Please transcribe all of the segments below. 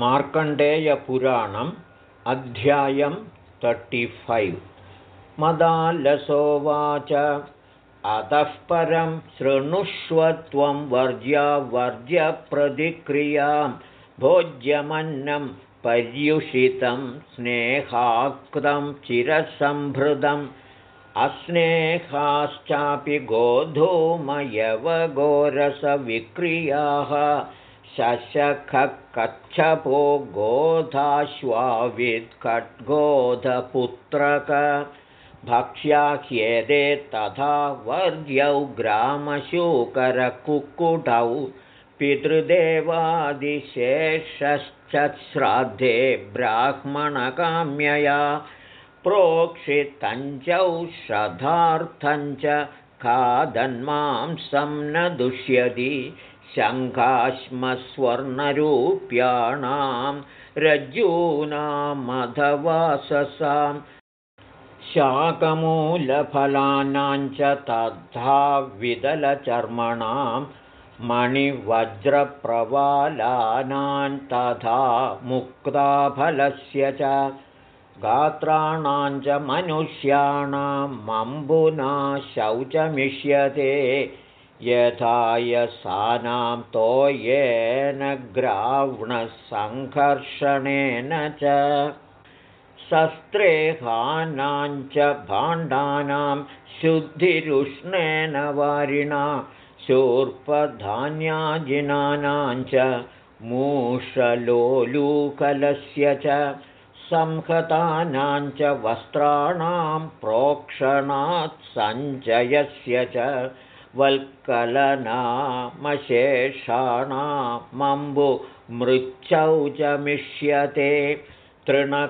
मार्कण्डेयपुराणम् अध्यायं तर्टिफैव् मदालसोवाच अतः परं शृणुष्वत्वं वर्ज्यवर्ज्यप्रतिक्रियां भोज्यमन्नं पर्युषितं स्नेहाक्तं चिरसम्भृतम्। अस्नेहाश्चापि गोधूमयवगोरसविक्रियाः शशखकच्छपो गोधाश्वावित्खड्गोधपुत्रक भक्ष्याह्येदे तथा वर्यौ ग्रामशूकरकुक्कुटौ पितृदेवादिशेषश्च श्राद्धे ब्राह्मणकाम्यया प्रोक्षितञ्चौषधार्थञ्च खादन्मांसं न दुष्यति शङ्काश्मस्वर्णरूप्याणां रज्जूनामधवाससां शाकमूलफलानां च तथा विदलचर्मणां मणिवज्रप्रवालानां तथा मुक्ताफलस्य च गात्राणां च मनुष्याणामम्बुना शौचमिष्यते यथायसानां तोयेन ग्राव्णसङ्घर्षणेन च शस्त्रेहानां च भाण्डानां शुद्धिरुष्णेन वारिणा शूर्पधान्याजिनानां मूषलोलूकलस्य च संहतानां च वस्त्राणां प्रोक्षणात् सञ्चयस्य च वल्कलनामशेषाणामम्बुमृच्छौ च मिष्यते तृणकाष्ठौषधीनां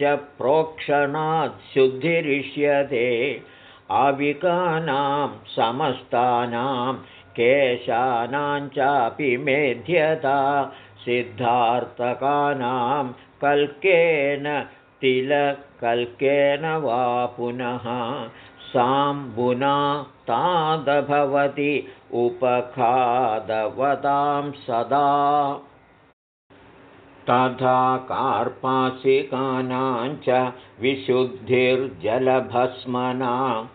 च प्रोक्षणात् शुद्धिरिष्यते आविकानां समस्तानां केशानां चापि मेध्यता सिद्धार्थकानां कल्केन तिलकल्केन वा पुनः साम्बुना तादभवति उपखादवतां सदा। तथा कार्पासिकानां च विशुद्धिर्जलभस्मना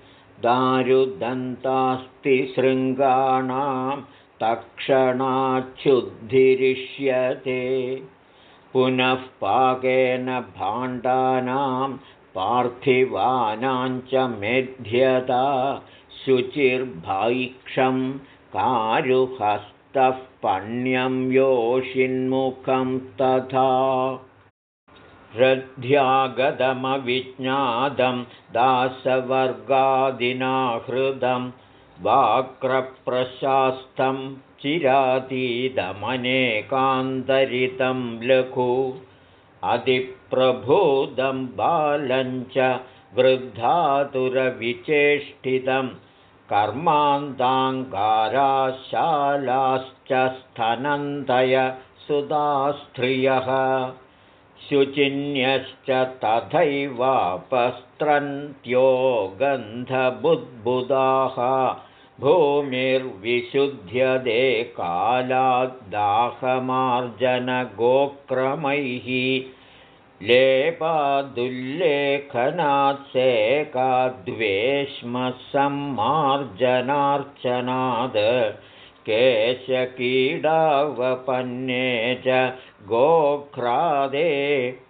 दारुदन्तास्तिशृङ्गाणां तक्षणाच्छुद्धिरिष्यते पुनः पाकेन भाण्डानां पार्थिवानां च मेध्यता शुचिर्भैक्षं कारुहस्तः पण्यं योषिन्मुखं तथा। रध्यागतमविज्ञातं दासवर्गादिनाहृदं वाक्रप्रशास्तं चिरातीदमनेकान्तरितं लघु अधिप्रभूतं बालञ्च वृद्धातुरविचेष्टितं कर्मान्ताङ्गाराशालाश्च स्तनन्तय सुधास्त्रियः शुचिन्यश्च तथैवापस्त्रन्त्यो गन्धबुद्बुदाः भूमिर्विशुध्यदे कालाद्दाहमार्जनगोक्रमैः लेपादुल्लेखनात्सेकाद्वेष्मसम्मार्जनार्चनाद् केशकीडावपन्ने च गोघ्रादे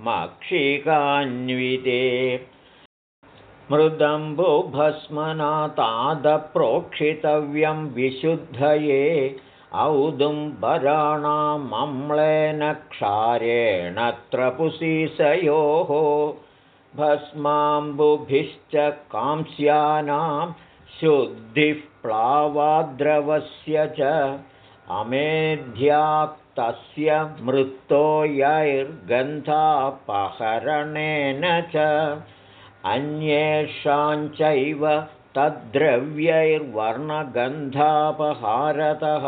मक्षिकान्विते मृदम्बुभस्मनातादप्रोक्षितव्यं विशुद्धये औदुम्बराणामम्लेन क्षारेणत्र पुसीसयोः भस्माम्बुभिश्च कांस्यानां शुद्धिः प्लावाद्रवस्य च। अमेध्याक्तस्य मृतो यैर्गन्धापहरणेन च अन्येषाञ्चैव तद्द्रव्यैर्वर्णगन्धापहारतः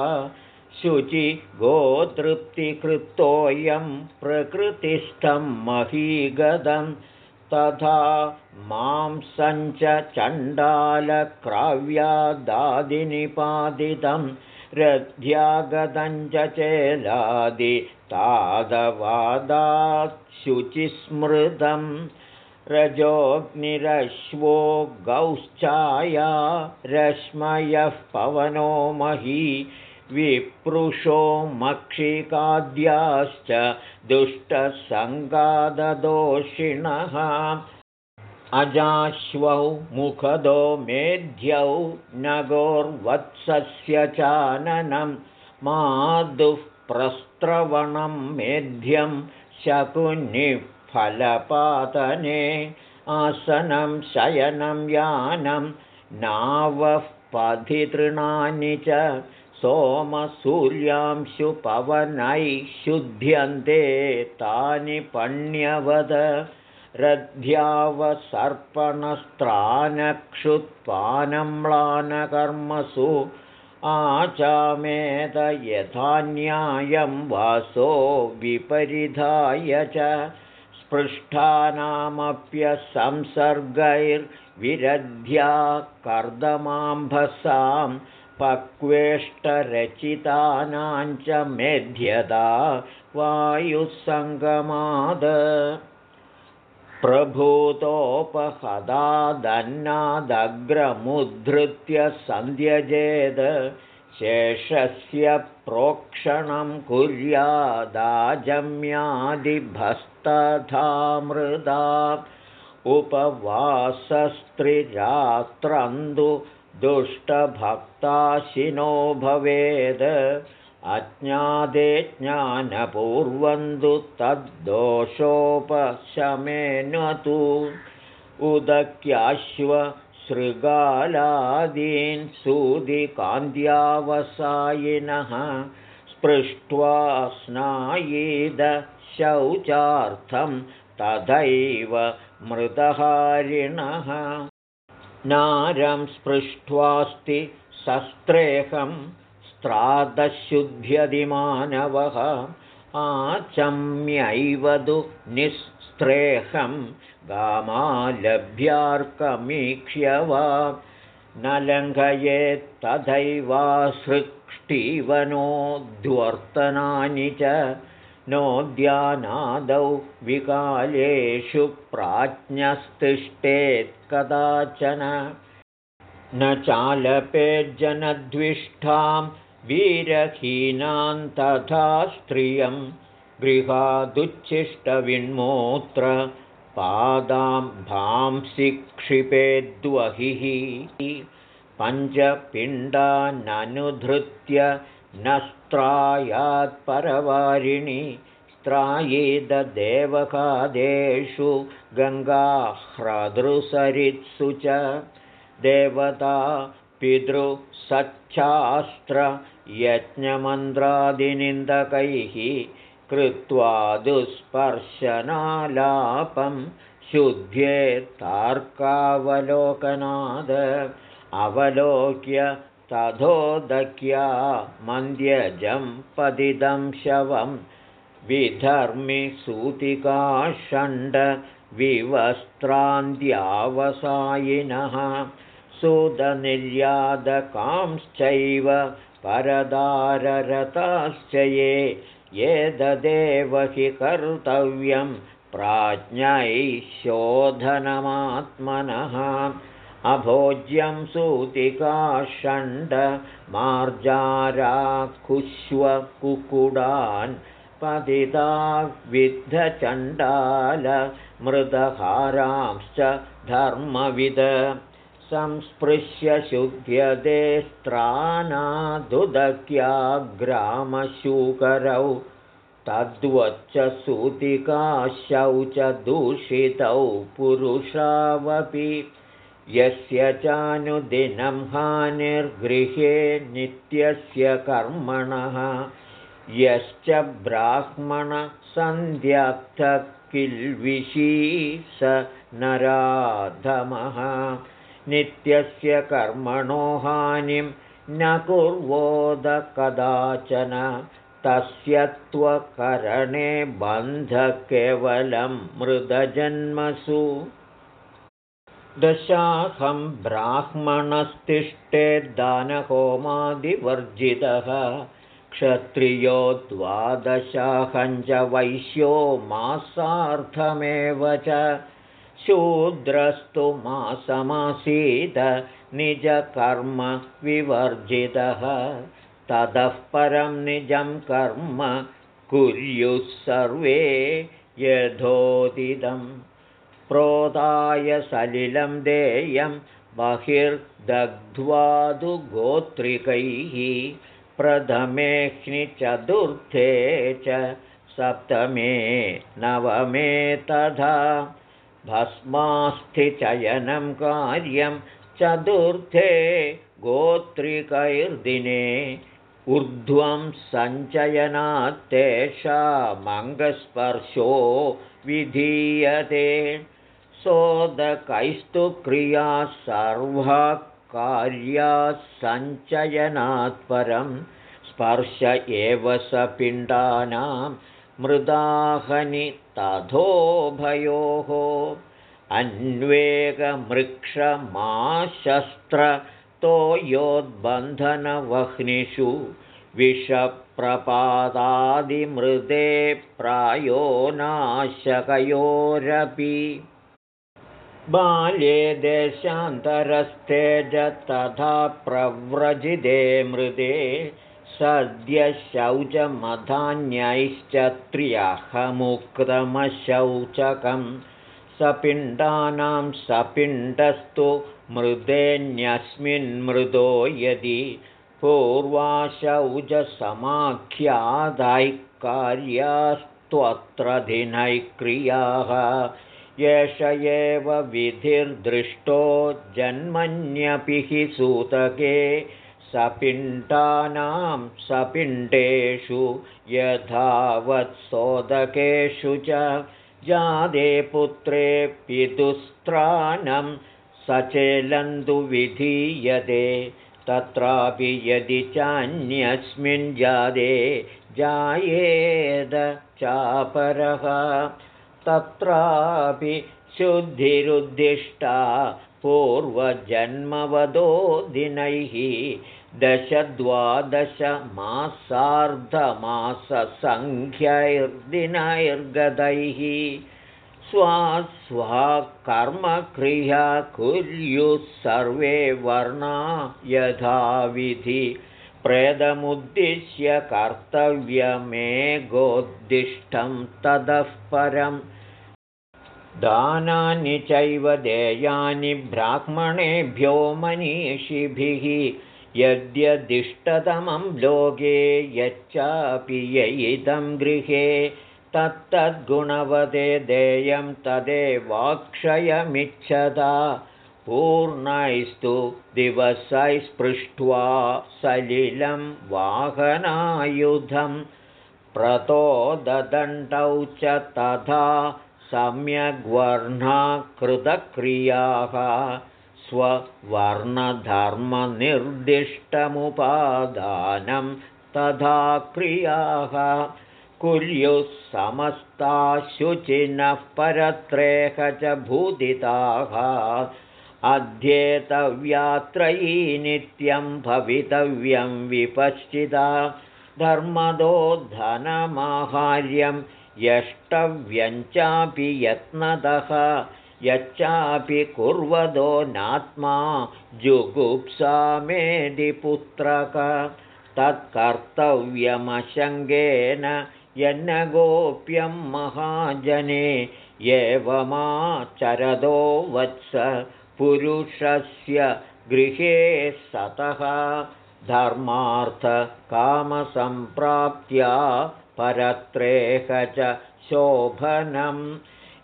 शुचि गोतृप्तिकृतोऽयं प्रकृतिस्थं महीगदं तथा मांसञ्च चण्डालक्राव्यादादिनिपादितं रध्यागतञ्च चेलादितादवादाशुचिस्मृतं रजोऽग्निरश्वो गौश्चाया रश्मयः पवनो मही विप्रुषो मक्षिकाद्याश्च दुष्टसङ्गाददोषिणः। अजाश्वौ मुखदो मेध्यौ नगोर्वत्सस्य चाननं मादुः प्रस्त्रवणं मेध्यं शकुनिफलपातने आसनं शयनं यानं नावः पथितृणानि च सोमसूर्यांशुपवनैः शुध्यन्ते तानि पण्यवद रध्यावसर्पणस्त्रानक्षुत्पानम्लानकर्मसु आचामेत यथा न्यायं वासो विपरिधाय च स्पृष्टानामप्यसंसर्गैर्विरध्या कर्दमाम्भसां पक्वेष्टरचितानां च मेध्यदा वायुसङ्गमाद। प्रभूतोपहदादन्नादग्रमुद्धृत्य सन्ध्यजेद शेषस्य प्रोक्षणं कुर्यादाजम्यादिभस्तथामृदा उपवासस्त्रिरात्रन्दु दुष्टभक्ताशिनो भवेद। अज्ञादे ज्ञानपूर्वन्तु तद्दोषोपशमेन तु। उदक्याश्वशृगालादीन् सूदिकान्त्यावसायिनः स्पृष्ट्वा स्नायीदशौचार्थं तथैव मृतहारिणः नारं स्पृष्ट्वास्ति शस्त्रेहं स्त्रादशुद्ध्यदिमानवः आचम्यैव तु निःस्त्रेहं गामालभ्यार्कमीक्ष्य वा न लङ्घयेत्तथैवासृष्टिवनोद्वर्तनानि च नोद्यानादौ विकालेषु प्राज्ञस्तिष्ठेत् कदाचन। न चालपेज्जनद्विष्ठां वीरहीनां तथा स्त्रियं गृहादुच्छिष्टविन्मोत्र पादां भांसि क्षिपेद्वहिः पञ्चपिण्डाननुधृत्य न स्त्रायात्परवारिणि स्त्रायेददेवकादेषु गङ्गाह्रदृसरित्सु च देवता पितृसच्छास्त्रयज्ञमन्त्रादिनिन्दकैः कृत्वा दुःस्पर्शनालापं शुद्ध्येत्तार्कावलोकनाद अवलोक्य तथोदक्या मन्द्यजं पदिदं शवं विवस्त्रान्त्यावसायिनः सुदनिर्यादकांश्चैव परदाररताश्च ये एतदेव हि कर्तव्यं प्राज्ञैः शोधनमात्मनः अभोज्यं सूतिकाषण्डमार्जाराकुश्वकुकुडान् पतिता विद्धचण्डालमृदहारांश्च धर्मविद। संस्पृश्य शुध्यते ग्रामशूकरौ तद्वच्च सूतिकाशौ च दूषितौ पुरुषावपि यस्य चानुदिनं हानिर्गृहे नित्यस्य कर्मणः यश्च किल्विषी स नराधमः। नित्यस्य कर्मणो हानिं न कुर्वोद कदाचन तस्य त्वकरणे बन्धकेवलं मृदजन्मसु दशाहं ब्राह्मणस्तिष्ठेद्दानहोमादिवर्जितः क्षत्रियो द्वादशाहञ्च वैश्यो मासार्थमेव च शूद्रस्तु मासमासीत निजकर्म विवर्जितः। ततः परं निजं कर्म कुर्युः सर्वे यथोदितं प्रोदाय सलिलं देयं बहिर्दग्ध्वादुगोत्रिकैः प्रथमेऽ्निचतुर्थे च सप्तमे नवमे तथा भस्मास्थिचयनं कार्यं चतुर्थे गोत्रिकैर्दिने ऊर्ध्वं सञ्चयनात्तेषामङ्गस्पर्शो विधीयते सोदकैस्तु क्रियाः सर्वः कार्याः सञ्चयनात् परं स्पर्श एव स पिण्डानां मृदाहनि तथोभयोः अन्वेगमृक्षमाशस्त्र तो योद्बन्धनवह्निषु विषप्रपादादिमृदे प्रायो नाशकयोरपि बाल्ये देशान्तरस्तेज तथा प्रव्रजिते मृदे सद्यशौचमधान्यैश्च त्र्यहमुक्तमशौचकम् सपिण्डानां सपिण्डस्तु मृदेन्यस्मिन्मृदो यदि पूर्वाशौजसमाख्यादैकार्यास्त्वत्र क्रियाः एष एव विधिर्दृष्टो जन्मन्यपि हि सूतके सपिण्डानां सपिण्डेषु यथावत्सोदकेषु च जादे पुत्रे पितुस्त्राणं सचेलन्तु विधीयते। तत्रापि यदि चान्यस्मिन् जादे जायेद चापरः तत्रापि शुद्धिरुद्दिष्टा पूर्वजन्मवदो दिनैः दशद्वादशमासार्धमाससङ्ख्यैर्दिनैर्गतैः स्वा कर्मक्रिया कुर्युः सर्वे वर्णा यथाविधि प्रेदमुद्दिश्य कर्तव्यमेगोद्दिष्टं ततः परम्। दानानि चैव देयानि ब्राह्मणेभ्यो मनीषिभिः यद्यदिष्टतमं लोके यच्चापि ययिदं गृहे तत्तद्गुणवदे देयं तदेवाक्षयमिच्छदा पूर्णैस्तु दिवसैस्पृष्ट्वा सलिलं वाहनायुधं प्रतोदण्डौ च तथा सम्यग्वर्णाकृतक्रियाः स्ववर्णधर्मनिर्दिष्टमुपादानं तथा क्रियाः कुर्युः समस्ताशुचिनः परत्रेह च भूदिताः अध्येतव्यात्रयी नित्यं भवितव्यं विपश्चिता धर्मदो धनमाहार्यं यष्टव्यञ्चापि यत्नतः यच्चापि कुर्वदो नात्मा जुगुप्सामेधिपुत्रक तत्कर्तव्यमशङ्गेन यन्न गोप्यं महाजने एवमाचरदो वत्स पुरुषस्य गृहे सतः धर्मार्थकामसम्प्राप्त्या परत्रेह च शोभनम्।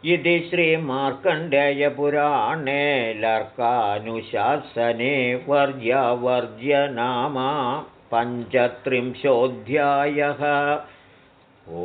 इति श्रीमार्कण्डेयपुराणे लर्कानुशासने वर्यवर्ज्यनामा पञ्चत्रिंशोऽध्यायः। ओ